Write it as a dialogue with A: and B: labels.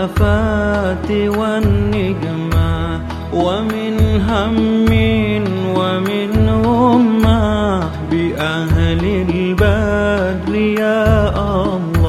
A: الآفات والنجمة ومن هم ومن غمة بأهل البدر يا الله.